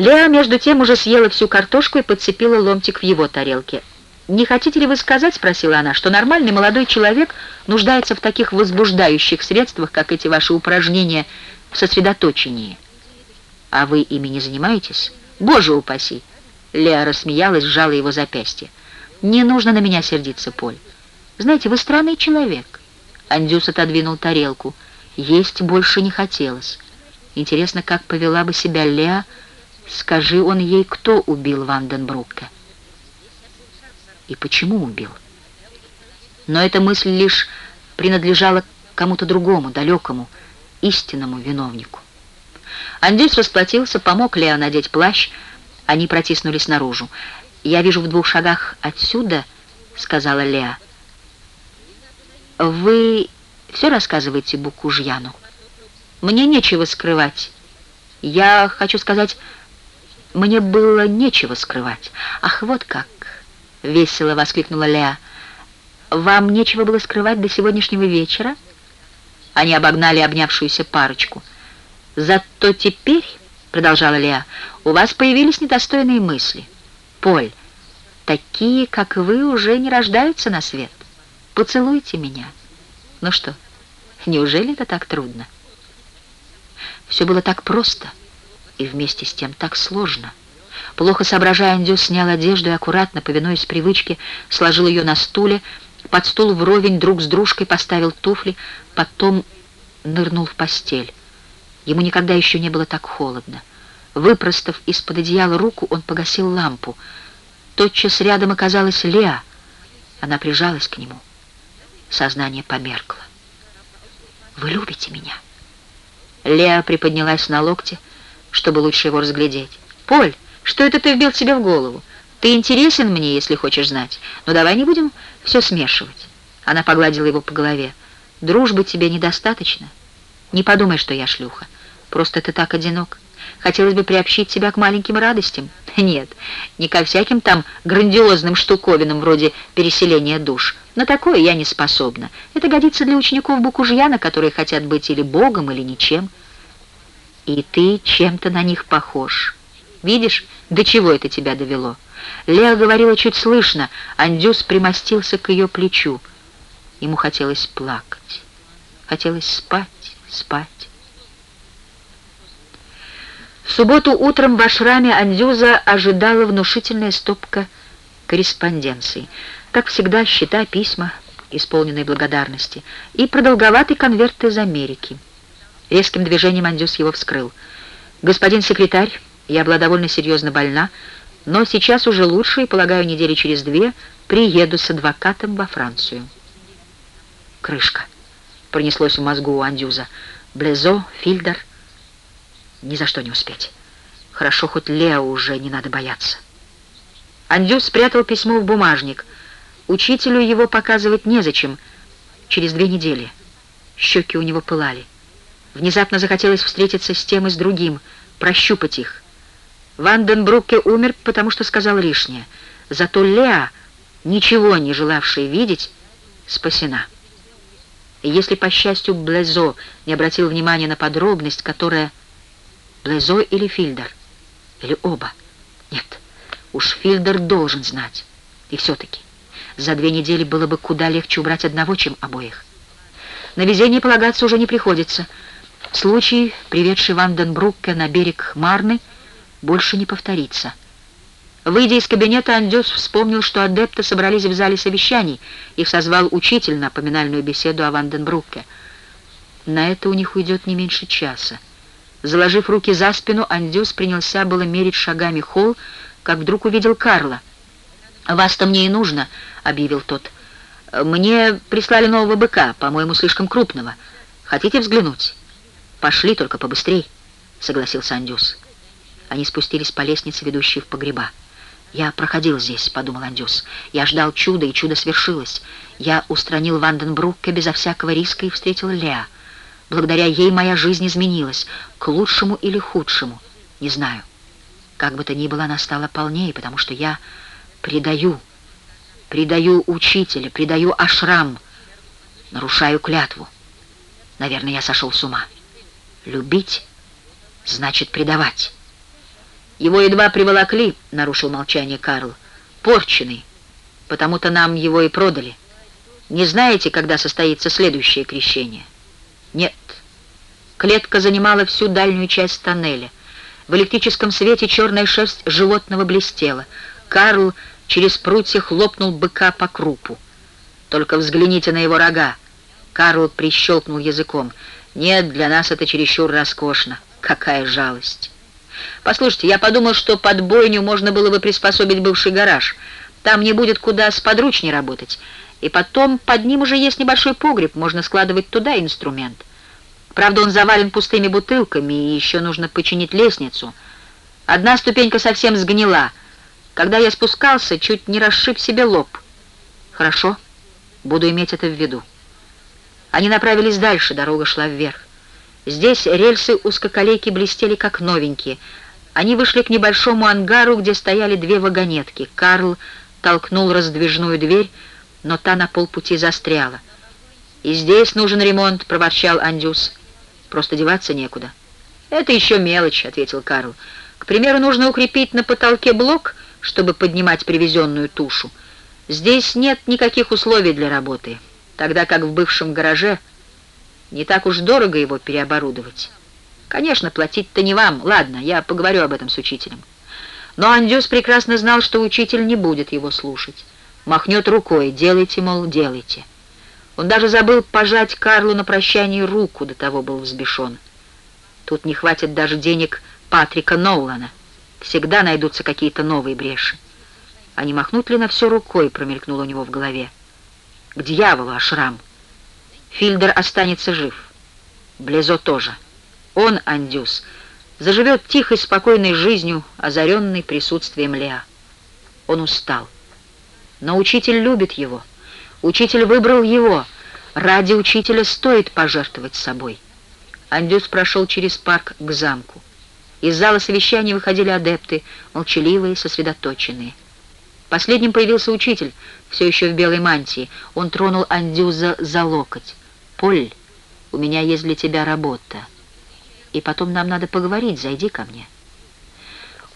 Леа, между тем, уже съела всю картошку и подцепила ломтик в его тарелке. «Не хотите ли вы сказать, — спросила она, — что нормальный молодой человек нуждается в таких возбуждающих средствах, как эти ваши упражнения в сосредоточении? А вы ими не занимаетесь? Боже упаси!» Леа рассмеялась, сжала его запястье. «Не нужно на меня сердиться, Поль. Знаете, вы странный человек». Андюс отодвинул тарелку — есть больше не хотелось. Интересно, как повела бы себя Леа, скажи он ей, кто убил Ванденбрука. И почему убил? Но эта мысль лишь принадлежала кому-то другому, далекому, истинному виновнику. Андюс расплатился, помог Лео надеть плащ, они протиснулись наружу. «Я вижу в двух шагах отсюда», — сказала Леа. «Вы все рассказывайте Букужьяну. Мне нечего скрывать. Я хочу сказать, мне было нечего скрывать. Ах, вот как! Весело воскликнула Леа. Вам нечего было скрывать до сегодняшнего вечера? Они обогнали обнявшуюся парочку. Зато теперь, продолжала Леа, у вас появились недостойные мысли. Поль, такие, как вы, уже не рождаются на свет. Поцелуйте меня. Ну что, неужели это так трудно? Все было так просто и вместе с тем так сложно. Плохо соображая, Андюс снял одежду и аккуратно, повинуясь привычке, сложил ее на стуле, под стул вровень друг с дружкой поставил туфли, потом нырнул в постель. Ему никогда еще не было так холодно. Выпростав из-под одеяла руку, он погасил лампу — тотчас рядом оказалась Леа. Она прижалась к нему. Сознание померкло. «Вы любите меня?» Леа приподнялась на локте, чтобы лучше его разглядеть. «Поль, что это ты вбил себе в голову? Ты интересен мне, если хочешь знать, но давай не будем все смешивать». Она погладила его по голове. «Дружбы тебе недостаточно? Не подумай, что я шлюха. Просто ты так одинок. Хотелось бы приобщить тебя к маленьким радостям. Нет, не ко всяким там грандиозным штуковинам вроде переселения душ. На такое я не способна. Это годится для учеников Букужьяна, которые хотят быть или богом, или ничем. И ты чем-то на них похож. Видишь, до чего это тебя довело? Леа говорила чуть слышно, Андюс примостился к ее плечу. Ему хотелось плакать, хотелось спать, спать. В субботу утром в ашраме Андюза ожидала внушительная стопка корреспонденции. Как всегда, счета, письма, исполненные благодарности, и продолговатый конверт из Америки. Резким движением Андюс его вскрыл. «Господин секретарь, я была довольно серьезно больна, но сейчас уже лучше, и, полагаю, недели через две приеду с адвокатом во Францию». «Крышка», — пронеслось в мозгу у Андюза. «Блезо, Фильдер...» Ни за что не успеть. Хорошо, хоть Лео уже не надо бояться. Андю спрятал письмо в бумажник. Учителю его показывать незачем. Через две недели. Щеки у него пылали. Внезапно захотелось встретиться с тем и с другим, прощупать их. Ванденбруке умер, потому что сказал лишнее. Зато Леа, ничего не желавшая видеть, спасена. Если, по счастью, Блезо не обратил внимания на подробность, которая Блезо или Фильдер? Или оба? Нет, уж Фильдер должен знать. И все-таки за две недели было бы куда легче убрать одного, чем обоих. На везение полагаться уже не приходится. Случай, приведший Ванденбрукке на берег Марны, больше не повторится. Выйдя из кабинета, Андюс вспомнил, что адепты собрались в зале совещаний. Их созвал учитель на поминальную беседу о Ванденбрукке. На это у них уйдет не меньше часа. Заложив руки за спину, Андюс принялся было мерить шагами холл, как вдруг увидел Карла. «Вас-то мне и нужно», — объявил тот. «Мне прислали нового быка, по-моему, слишком крупного. Хотите взглянуть?» «Пошли, только побыстрей», — согласился Андюс. Они спустились по лестнице, ведущей в погреба. «Я проходил здесь», — подумал Андюс. «Я ждал чуда, и чудо свершилось. Я устранил Ванденбрукке безо всякого риска и встретил Леа. Благодаря ей моя жизнь изменилась, к лучшему или худшему, не знаю. Как бы то ни было, она стала полнее, потому что я предаю, предаю учителя, предаю ашрам, нарушаю клятву. Наверное, я сошел с ума. Любить значит предавать. Его едва приволокли, нарушил молчание Карл, порченый, потому-то нам его и продали. Не знаете, когда состоится следующее крещение? Нет. Клетка занимала всю дальнюю часть тоннеля. В электрическом свете черная шерсть животного блестела. Карл через прутья хлопнул быка по крупу. «Только взгляните на его рога!» Карл прищелкнул языком. «Нет, для нас это чересчур роскошно. Какая жалость!» «Послушайте, я подумал, что под бойню можно было бы приспособить бывший гараж. Там не будет куда сподручнее работать. И потом под ним уже есть небольшой погреб, можно складывать туда инструмент. Правда, он завален пустыми бутылками, и еще нужно починить лестницу. Одна ступенька совсем сгнила. Когда я спускался, чуть не расшиб себе лоб. Хорошо, буду иметь это в виду. Они направились дальше, дорога шла вверх. Здесь рельсы узкоколейки блестели как новенькие. Они вышли к небольшому ангару, где стояли две вагонетки. Карл толкнул раздвижную дверь, но та на полпути застряла. «И здесь нужен ремонт», — проворчал Андюс. «Просто деваться некуда». «Это еще мелочь», — ответил Карл. «К примеру, нужно укрепить на потолке блок, чтобы поднимать привезенную тушу. Здесь нет никаких условий для работы, тогда как в бывшем гараже не так уж дорого его переоборудовать. Конечно, платить-то не вам. Ладно, я поговорю об этом с учителем». Но Андюс прекрасно знал, что учитель не будет его слушать махнет рукой, делайте, мол, делайте. Он даже забыл пожать Карлу на прощание руку, до того был взбешен. Тут не хватит даже денег Патрика Ноулана. Всегда найдутся какие-то новые бреши. А не махнуть ли на все рукой, промелькнуло у него в голове. К дьяволу, Ашрам! Фильдер останется жив. Близо тоже. Он, Андюс, заживет тихой, спокойной жизнью, озаренной присутствием Леа. Он устал. Но учитель любит его. Учитель выбрал его. Ради учителя стоит пожертвовать собой. Андюс прошел через парк к замку. Из зала совещания выходили адепты, молчаливые, сосредоточенные. Последним появился учитель, все еще в белой мантии. Он тронул Андюза за локоть. «Поль, у меня есть для тебя работа. И потом нам надо поговорить, зайди ко мне».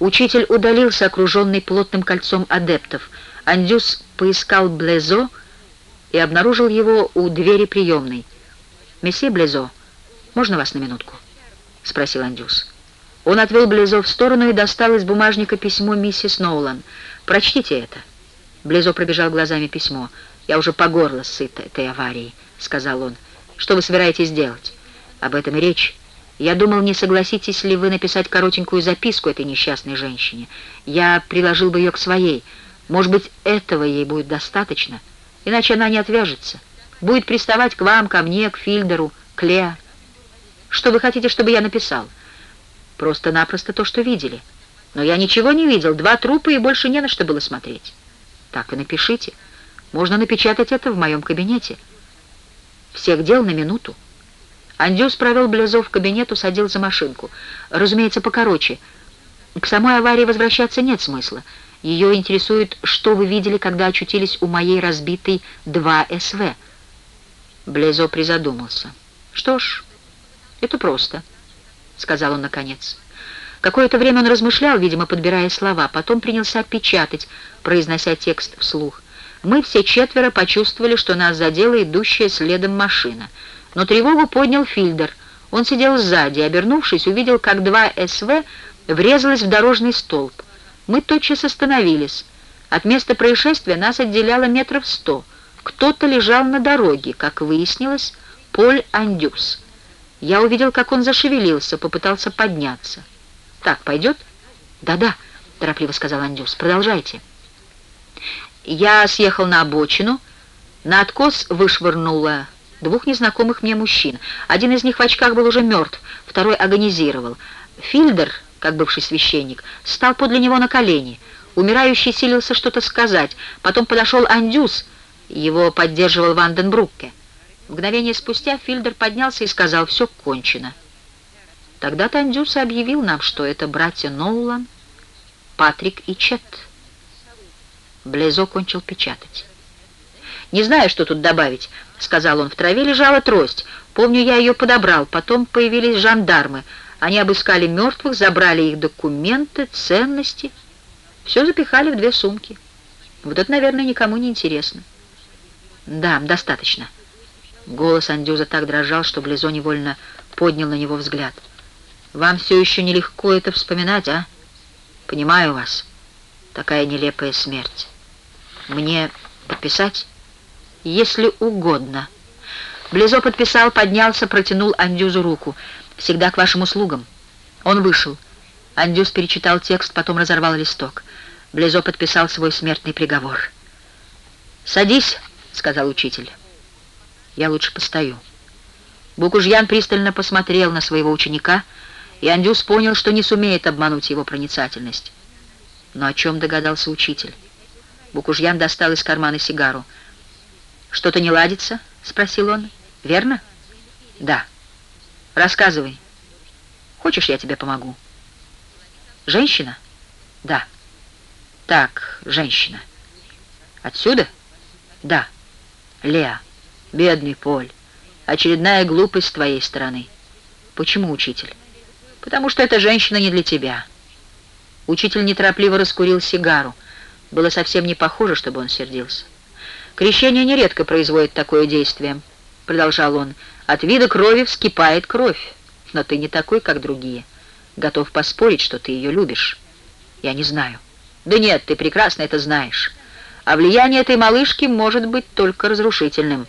Учитель удалился, окруженный плотным кольцом адептов. Андюс поискал Блезо и обнаружил его у двери приемной. «Месье Блезо, можно вас на минутку?» — спросил Андюс. Он отвел Близо в сторону и достал из бумажника письмо миссис Ноулан. «Прочтите это». Близо пробежал глазами письмо. «Я уже по горло сыт этой аварией», — сказал он. «Что вы собираетесь делать?» «Об этом и речь. Я думал, не согласитесь ли вы написать коротенькую записку этой несчастной женщине. Я приложил бы ее к своей. Может быть, этого ей будет достаточно? Иначе она не отвяжется. Будет приставать к вам, ко мне, к Фильдеру, к Леа. Что вы хотите, чтобы я написал?» Просто-напросто то, что видели. Но я ничего не видел, два трупа и больше не на что было смотреть. Так и напишите. Можно напечатать это в моем кабинете. Всех дел на минуту. Андюс провел Близов в кабинет, усадил за машинку. Разумеется, покороче. К самой аварии возвращаться нет смысла. Ее интересует, что вы видели, когда очутились у моей разбитой 2СВ. Близо призадумался. Что ж, это просто. — сказал он наконец. Какое-то время он размышлял, видимо, подбирая слова, потом принялся печатать, произнося текст вслух. Мы все четверо почувствовали, что нас задела идущая следом машина. Но тревогу поднял Фильдер. Он сидел сзади, обернувшись, увидел, как два СВ врезалось в дорожный столб. Мы тотчас остановились. От места происшествия нас отделяло метров сто. Кто-то лежал на дороге, как выяснилось, Поль Андюс. Я увидел, как он зашевелился, попытался подняться. «Так, пойдет?» «Да-да», — торопливо сказал Андюс. «Продолжайте». Я съехал на обочину, на откос вышвырнула двух незнакомых мне мужчин. Один из них в очках был уже мертв, второй агонизировал. Фильдер, как бывший священник, стал подле него на колени. Умирающий силился что-то сказать. Потом подошел Андюс, его поддерживал Ванденбрукке. Мгновение спустя Фильдер поднялся и сказал, все кончено. Тогда Тандюс объявил нам, что это братья Ноулан, Патрик и Чет. Блезо кончил печатать. «Не знаю, что тут добавить», — сказал он. «В траве лежала трость. Помню, я ее подобрал. Потом появились жандармы. Они обыскали мертвых, забрали их документы, ценности. Все запихали в две сумки. Вот это, наверное, никому не интересно». «Да, достаточно». Голос Андюза так дрожал, что Близо невольно поднял на него взгляд. «Вам все еще нелегко это вспоминать, а? Понимаю вас. Такая нелепая смерть. Мне подписать? Если угодно». Близо подписал, поднялся, протянул Андюзу руку. «Всегда к вашим услугам». Он вышел. Андюз перечитал текст, потом разорвал листок. Близо подписал свой смертный приговор. «Садись», — сказал учитель. Я лучше постою». Букужьян пристально посмотрел на своего ученика, и Андюс понял, что не сумеет обмануть его проницательность. Но о чем догадался учитель? Букужьян достал из кармана сигару. «Что-то не ладится?» — спросил он. «Верно?» «Да». «Рассказывай. Хочешь, я тебе помогу?» «Женщина?» «Да». «Так, женщина». «Отсюда?» «Да». «Леа». Бедный Поль, очередная глупость с твоей стороны. Почему, учитель? Потому что эта женщина не для тебя. Учитель неторопливо раскурил сигару. Было совсем не похоже, чтобы он сердился. Крещение нередко производит такое действие, продолжал он. От вида крови вскипает кровь, но ты не такой, как другие. Готов поспорить, что ты ее любишь. Я не знаю. Да нет, ты прекрасно это знаешь. А влияние этой малышки может быть только разрушительным.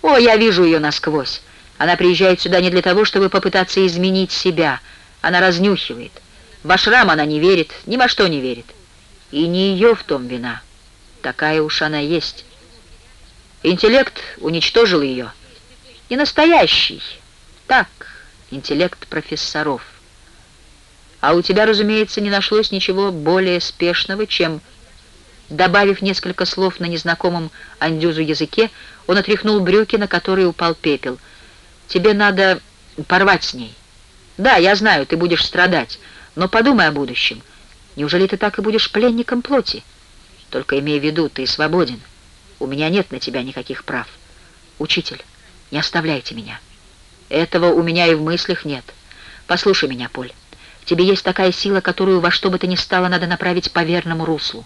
О, я вижу ее насквозь. Она приезжает сюда не для того, чтобы попытаться изменить себя. Она разнюхивает. Во шрам она не верит, ни во что не верит. И не ее в том вина. такая уж она есть. Интеллект уничтожил ее. Не настоящий, так, интеллект профессоров. А у тебя, разумеется, не нашлось ничего более спешного, чем... Добавив несколько слов на незнакомом андюзу языке, он отряхнул брюки, на которые упал пепел. «Тебе надо порвать с ней. Да, я знаю, ты будешь страдать, но подумай о будущем. Неужели ты так и будешь пленником плоти? Только имей в виду, ты свободен. У меня нет на тебя никаких прав. Учитель, не оставляйте меня. Этого у меня и в мыслях нет. Послушай меня, Поль. Тебе есть такая сила, которую во что бы то ни стало надо направить по верному руслу.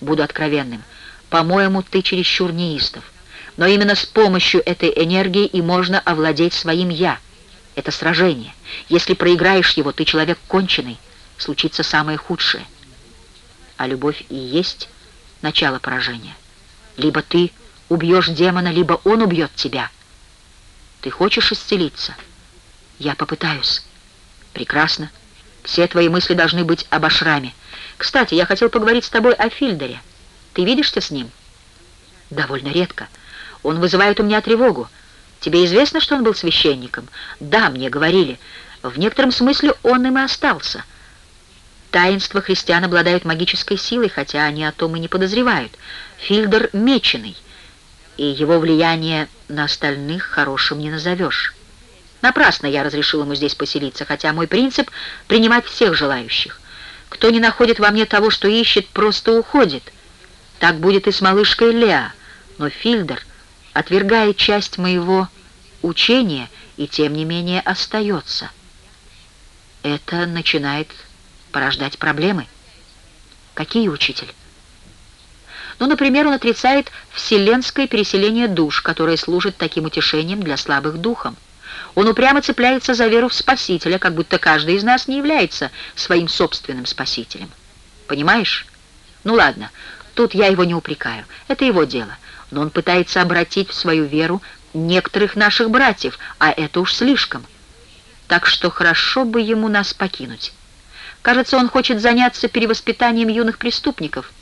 Буду откровенным. По-моему, ты чересчур неистов. Но именно с помощью этой энергии и можно овладеть своим «я». Это сражение. Если проиграешь его, ты человек конченый. Случится самое худшее. А любовь и есть начало поражения. Либо ты убьешь демона, либо он убьет тебя. Ты хочешь исцелиться? Я попытаюсь. Прекрасно. Все твои мысли должны быть об ашраме. Кстати, я хотел поговорить с тобой о Фильдере. Ты видишься с ним? Довольно редко. Он вызывает у меня тревогу. Тебе известно, что он был священником? Да, мне говорили. В некотором смысле он им и остался. Таинства христиан обладают магической силой, хотя они о том и не подозревают. Фильдер меченый, и его влияние на остальных хорошим не назовешь. Напрасно я разрешил ему здесь поселиться, хотя мой принцип — принимать всех желающих. Кто не находит во мне того, что ищет, просто уходит. Так будет и с малышкой Леа, но Фильдер отвергает часть моего учения и тем не менее остается. Это начинает порождать проблемы. Какие, учитель? Ну, например, он отрицает вселенское переселение душ, которое служит таким утешением для слабых духом. Он упрямо цепляется за веру в Спасителя, как будто каждый из нас не является своим собственным Спасителем. Понимаешь? Ну ладно, тут я его не упрекаю. Это его дело. Но он пытается обратить в свою веру некоторых наших братьев, а это уж слишком. Так что хорошо бы ему нас покинуть. Кажется, он хочет заняться перевоспитанием юных преступников.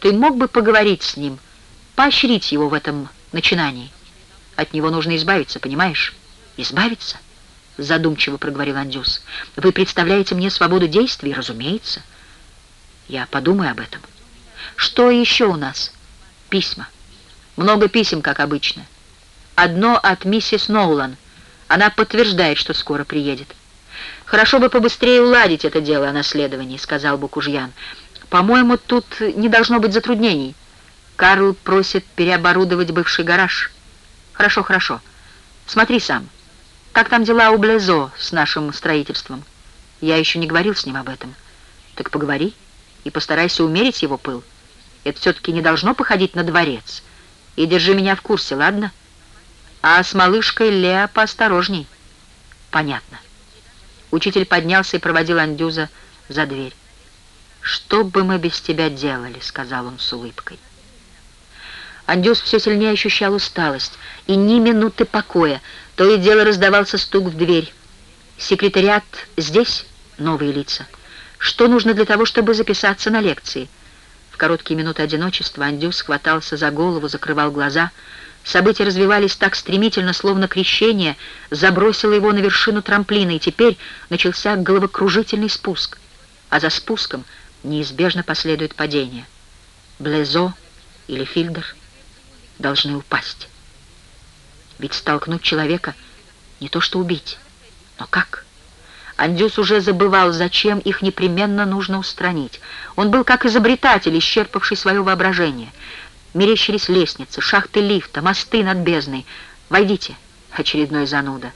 Ты мог бы поговорить с ним, поощрить его в этом начинании? От него нужно избавиться, понимаешь? Избавиться? Задумчиво проговорил Андюс. Вы представляете мне свободу действий? Разумеется. Я подумаю об этом. Что еще у нас? Письма. Много писем, как обычно. Одно от миссис Ноулан. Она подтверждает, что скоро приедет. «Хорошо бы побыстрее уладить это дело о наследовании», — сказал Букужьян. «По-моему, тут не должно быть затруднений. Карл просит переоборудовать бывший гараж». «Хорошо, хорошо. Смотри сам. Как там дела у Блезо с нашим строительством? Я еще не говорил с ним об этом. Так поговори и постарайся умерить его пыл. Это все-таки не должно походить на дворец. И держи меня в курсе, ладно? А с малышкой Леа поосторожней». «Понятно». Учитель поднялся и проводил Андюза за дверь. «Что бы мы без тебя делали?» — сказал он с улыбкой. Андюз все сильнее ощущал усталость, и ни минуты покоя. То и дело раздавался стук в дверь. «Секретариат здесь?» — новые лица. «Что нужно для того, чтобы записаться на лекции?» Короткие минуты одиночества Андюз хватался за голову, закрывал глаза — События развивались так стремительно, словно крещение забросило его на вершину трамплина, и теперь начался головокружительный спуск. А за спуском неизбежно последует падение. Блезо или Фильдер должны упасть. Ведь столкнуть человека не то что убить, но как? Андюс уже забывал, зачем их непременно нужно устранить. Он был как изобретатель, исчерпавший свое воображение — Мерещились лестницы, шахты лифта, мосты над бездной. «Войдите!» — очередной зануда.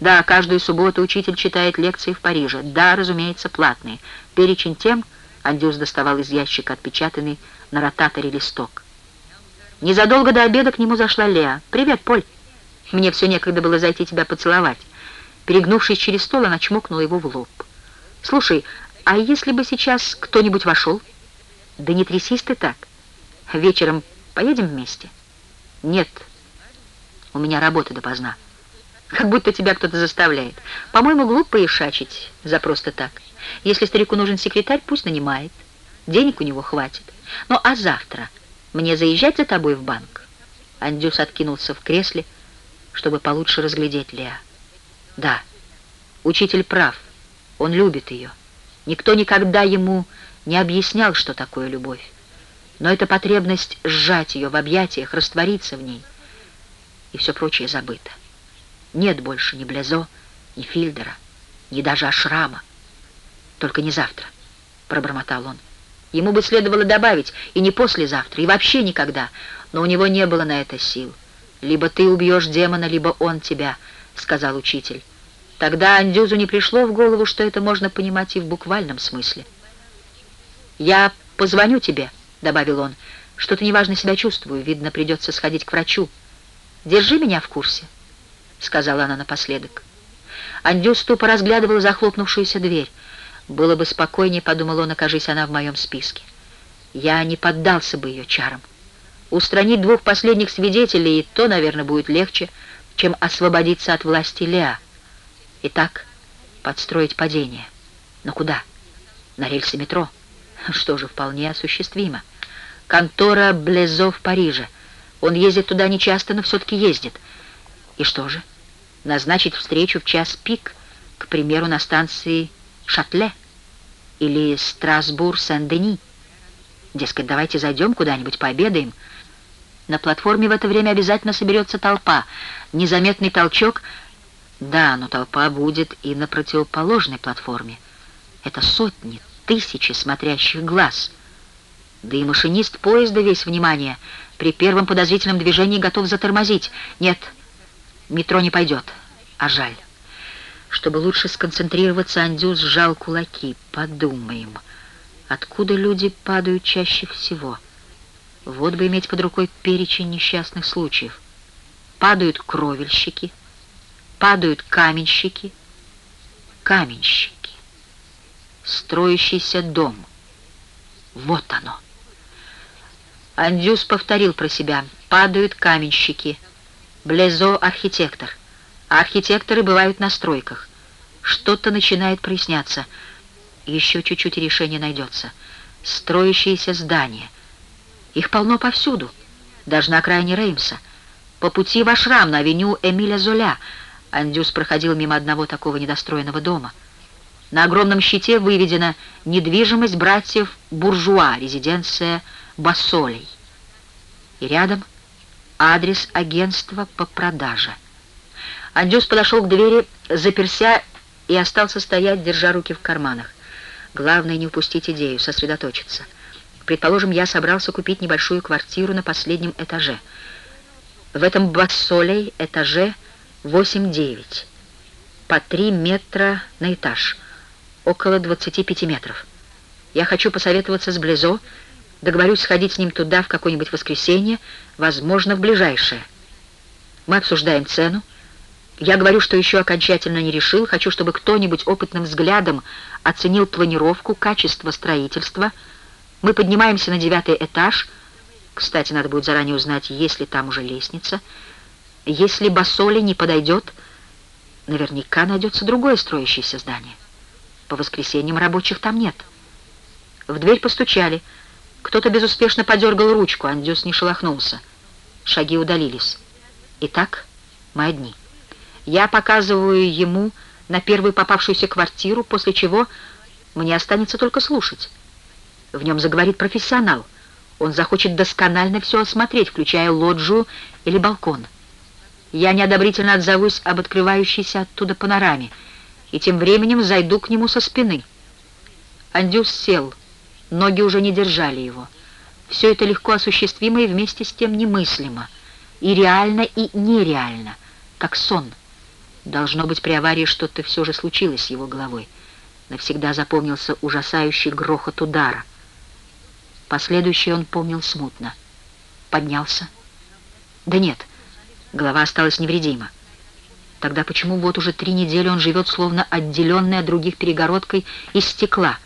Да, каждую субботу учитель читает лекции в Париже. Да, разумеется, платные. Перечень тем Андюс доставал из ящика отпечатанный на ротаторе листок. Незадолго до обеда к нему зашла Леа. «Привет, Поль. Мне все некогда было зайти тебя поцеловать». Перегнувшись через стол, она чмокнула его в лоб. «Слушай, а если бы сейчас кто-нибудь вошел?» «Да не трясись ты так. Вечером Поедем вместе? Нет. У меня работа допоздна. Как будто тебя кто-то заставляет. По-моему, глупо ишачить за просто так. Если старику нужен секретарь, пусть нанимает. Денег у него хватит. Ну, а завтра? Мне заезжать за тобой в банк?» Андюс откинулся в кресле, чтобы получше разглядеть Леа. «Да, учитель прав, он любит ее. Никто никогда ему не объяснял, что такое любовь. Но эта потребность сжать ее в объятиях, раствориться в ней, и все прочее забыто. Нет больше ни Блезо, ни Фильдера, ни даже Ашрама. Только не завтра, пробормотал он. Ему бы следовало добавить, и не послезавтра, и вообще никогда, но у него не было на это сил. «Либо ты убьешь демона, либо он тебя», — сказал учитель. Тогда Андюзу не пришло в голову, что это можно понимать и в буквальном смысле. «Я позвоню тебе», — добавил он. «Что-то неважно себя чувствую, видно, придется сходить к врачу. Держи меня в курсе», — сказала она напоследок. Андюс тупо разглядывал захлопнувшуюся дверь. «Было бы спокойнее», — подумал он, — окажись она в моем списке. Я не поддался бы ее чарам. Устранить двух последних свидетелей, и то, наверное, будет легче, чем освободиться от власти Леа. Итак, подстроить падение. Но куда? На рельсы метро. Что же, вполне осуществимо. Контора Блезо в Париже. Он ездит туда нечасто, но все-таки ездит. И что же? Назначить встречу в час пик, к примеру, на станции Шатле или Страсбур-Сен-Дени. Дескать, давайте зайдем куда-нибудь, пообедаем. На платформе в это время обязательно соберется толпа. Незаметный толчок — да, но толпа будет и на противоположной платформе. Это сотни, тысячи смотрящих глаз. Да и машинист поезда весь внимание. При первом подозрительном движении готов затормозить. Нет, метро не пойдет. А жаль. Чтобы лучше сконцентрироваться, Андюс сжал кулаки. Подумаем, откуда люди падают чаще всего? Вот бы иметь под рукой перечень несчастных случаев. Падают кровельщики, падают каменщики, каменщики, строящийся дом. Вот оно. Андюс повторил про себя. Падают каменщики. Блезо — архитектор. А архитекторы бывают на стройках. Что-то начинает проясняться. Еще чуть-чуть решение найдется. Строящиеся здания. Их полно повсюду. Даже на окраине Реймса. По пути в Ашрам на авеню Эмиля Золя — Андюс проходил мимо одного такого недостроенного дома. На огромном щите выведена недвижимость братьев Буржуа, резиденция Басолей. И рядом адрес агентства по продаже. Андюс подошел к двери, заперся и остался стоять, держа руки в карманах. Главное не упустить идею, сосредоточиться. Предположим, я собрался купить небольшую квартиру на последнем этаже. В этом Басолей этаже – 8-9, по 3 метра на этаж, около 25 метров. Я хочу посоветоваться с Близо, договорюсь сходить с ним туда в какое-нибудь воскресенье, возможно, в ближайшее. Мы обсуждаем цену. Я говорю, что еще окончательно не решил, хочу, чтобы кто-нибудь опытным взглядом оценил планировку, качество строительства. Мы поднимаемся на девятый этаж. Кстати, надо будет заранее узнать, есть ли там уже лестница. Если Басоли не подойдет, наверняка найдется другое строящееся здание. По воскресеньям рабочих там нет. В дверь постучали. Кто-то безуспешно подергал ручку, Андюс не шелохнулся. Шаги удалились. Итак, мы одни. Я показываю ему на первую попавшуюся квартиру, после чего мне останется только слушать. В нем заговорит профессионал. Он захочет досконально все осмотреть, включая лоджию или балкон. Я неодобрительно отзовусь об открывающейся оттуда панораме и тем временем зайду к нему со спины. Андюс сел, ноги уже не держали его. Все это легко осуществимо и вместе с тем немыслимо, и реально, и нереально, как сон. Должно быть, при аварии что-то все же случилось с его головой. Навсегда запомнился ужасающий грохот удара. Последующий он помнил смутно. Поднялся. Да нет, Голова осталась невредима. Тогда почему вот уже три недели он живет словно отделенный от других перегородкой из стекла,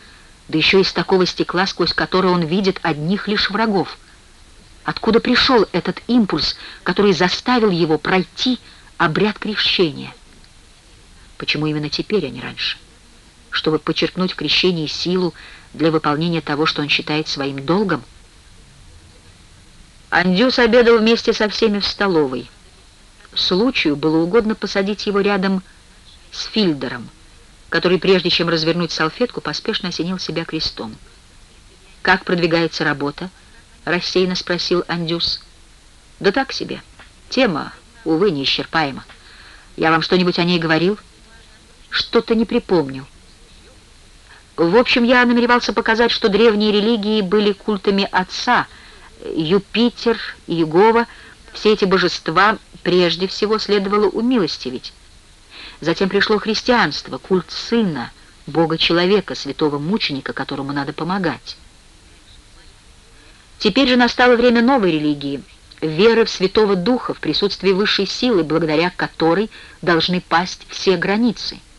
да еще из такого стекла, сквозь которое он видит одних лишь врагов? Откуда пришел этот импульс, который заставил его пройти обряд крещения? Почему именно теперь, а не раньше? Чтобы подчеркнуть в крещении силу для выполнения того, что он считает своим долгом? Андюс обедал вместе со всеми в столовой. Случаю было угодно посадить его рядом с Фильдером, который, прежде чем развернуть салфетку, поспешно осенил себя крестом. «Как продвигается работа?» — рассеянно спросил Андюс. «Да так себе. Тема, увы, неисчерпаема. Я вам что-нибудь о ней говорил?» «Что-то не припомню». В общем, я намеревался показать, что древние религии были культами Отца, Юпитер, Иегова, все эти божества прежде всего следовало умилостивить. Затем пришло христианство, культ Сына, Бога-человека, святого мученика, которому надо помогать. Теперь же настало время новой религии, веры в Святого Духа, в присутствии высшей силы, благодаря которой должны пасть все границы –